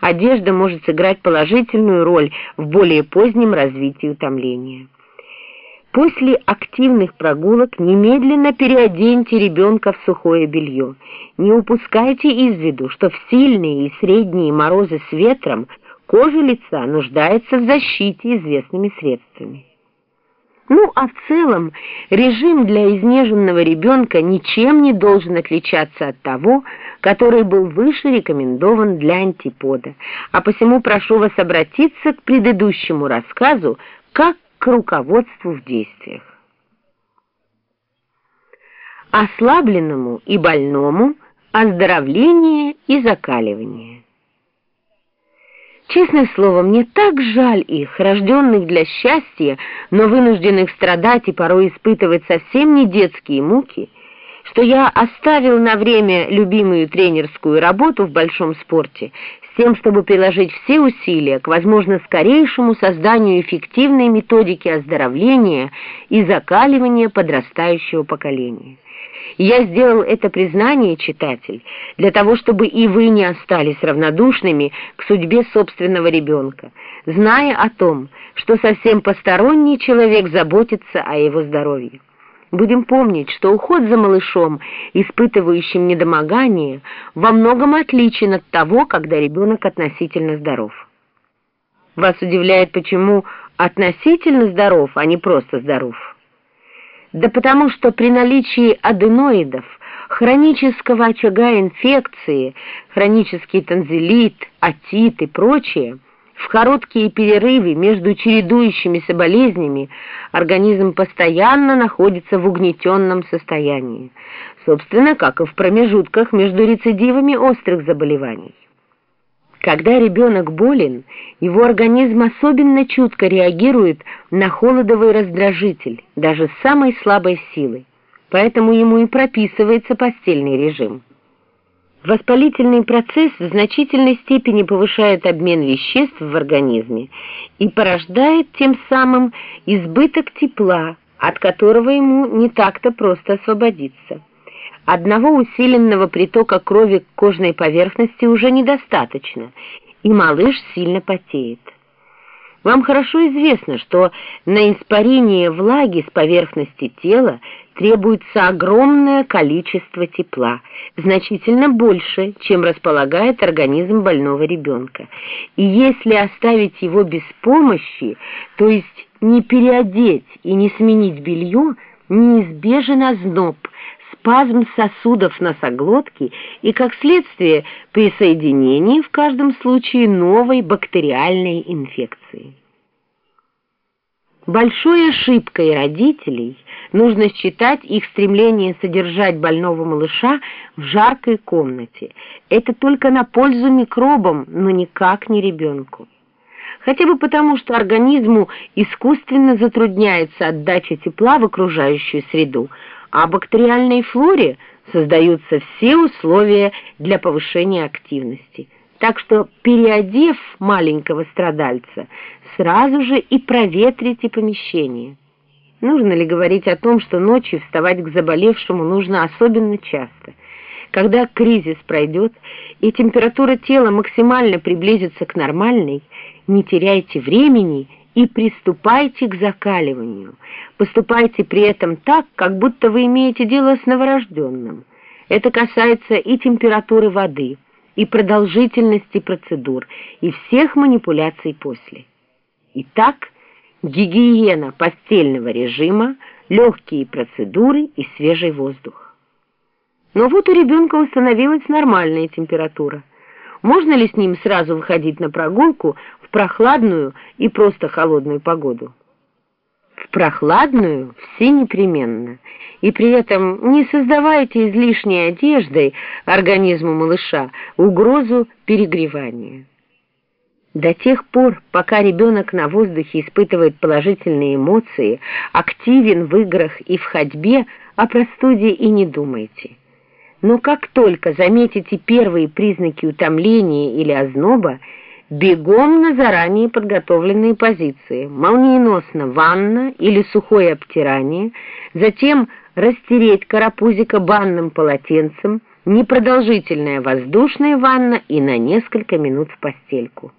Одежда может сыграть положительную роль в более позднем развитии утомления. После активных прогулок немедленно переоденьте ребенка в сухое белье. Не упускайте из виду, что в сильные и средние морозы с ветром кожа лица нуждается в защите известными средствами. Ну, а в целом режим для изнеженного ребенка ничем не должен отличаться от того, который был выше рекомендован для антипода, а посему прошу вас обратиться к предыдущему рассказу как к руководству в действиях. Ослабленному и больному оздоровление и закаливание. Честное слово, мне так жаль их, рожденных для счастья, но вынужденных страдать и порой испытывать совсем не детские муки, что я оставил на время любимую тренерскую работу в большом спорте тем, чтобы приложить все усилия к, возможно, скорейшему созданию эффективной методики оздоровления и закаливания подрастающего поколения. Я сделал это признание, читатель, для того, чтобы и вы не остались равнодушными к судьбе собственного ребенка, зная о том, что совсем посторонний человек заботится о его здоровье. Будем помнить, что уход за малышом, испытывающим недомогание, во многом отличен от того, когда ребенок относительно здоров. Вас удивляет, почему относительно здоров, а не просто здоров? Да потому что при наличии аденоидов, хронического очага инфекции, хронический танзелит, отит и прочее, в короткие перерывы между чередующимися болезнями организм постоянно находится в угнетенном состоянии, собственно, как и в промежутках между рецидивами острых заболеваний. Когда ребенок болен, его организм особенно чутко реагирует на холодовый раздражитель, даже самой слабой силой, поэтому ему и прописывается постельный режим. Воспалительный процесс в значительной степени повышает обмен веществ в организме и порождает тем самым избыток тепла, от которого ему не так-то просто освободиться. Одного усиленного притока крови к кожной поверхности уже недостаточно, и малыш сильно потеет. Вам хорошо известно, что на испарение влаги с поверхности тела требуется огромное количество тепла, значительно больше, чем располагает организм больного ребенка. И если оставить его без помощи, то есть не переодеть и не сменить белье, неизбежен озноб – спазм сосудов носоглотки и, как следствие, присоединение в каждом случае новой бактериальной инфекции. Большой ошибкой родителей нужно считать их стремление содержать больного малыша в жаркой комнате. Это только на пользу микробам, но никак не ребенку. Хотя бы потому, что организму искусственно затрудняется отдача тепла в окружающую среду, а бактериальной флоре создаются все условия для повышения активности. Так что, переодев маленького страдальца, сразу же и проветрите помещение. Нужно ли говорить о том, что ночью вставать к заболевшему нужно особенно часто? Когда кризис пройдет и температура тела максимально приблизится к нормальной, не теряйте времени и приступайте к закаливанию. Поступайте при этом так, как будто вы имеете дело с новорожденным. Это касается и температуры воды, и продолжительности процедур, и всех манипуляций после. Итак, гигиена постельного режима, легкие процедуры и свежий воздух. Но вот у ребенка установилась нормальная температура. Можно ли с ним сразу выходить на прогулку в прохладную и просто холодную погоду? Прохладную все непременно, и при этом не создавайте излишней одеждой организму малыша угрозу перегревания. До тех пор, пока ребенок на воздухе испытывает положительные эмоции, активен в играх и в ходьбе, о простуде и не думайте. Но как только заметите первые признаки утомления или озноба, бегом на заранее подготовленные позиции, молниеносно ванна или сухое обтирание, затем растереть карапузика банным полотенцем, непродолжительная воздушная ванна и на несколько минут в постельку.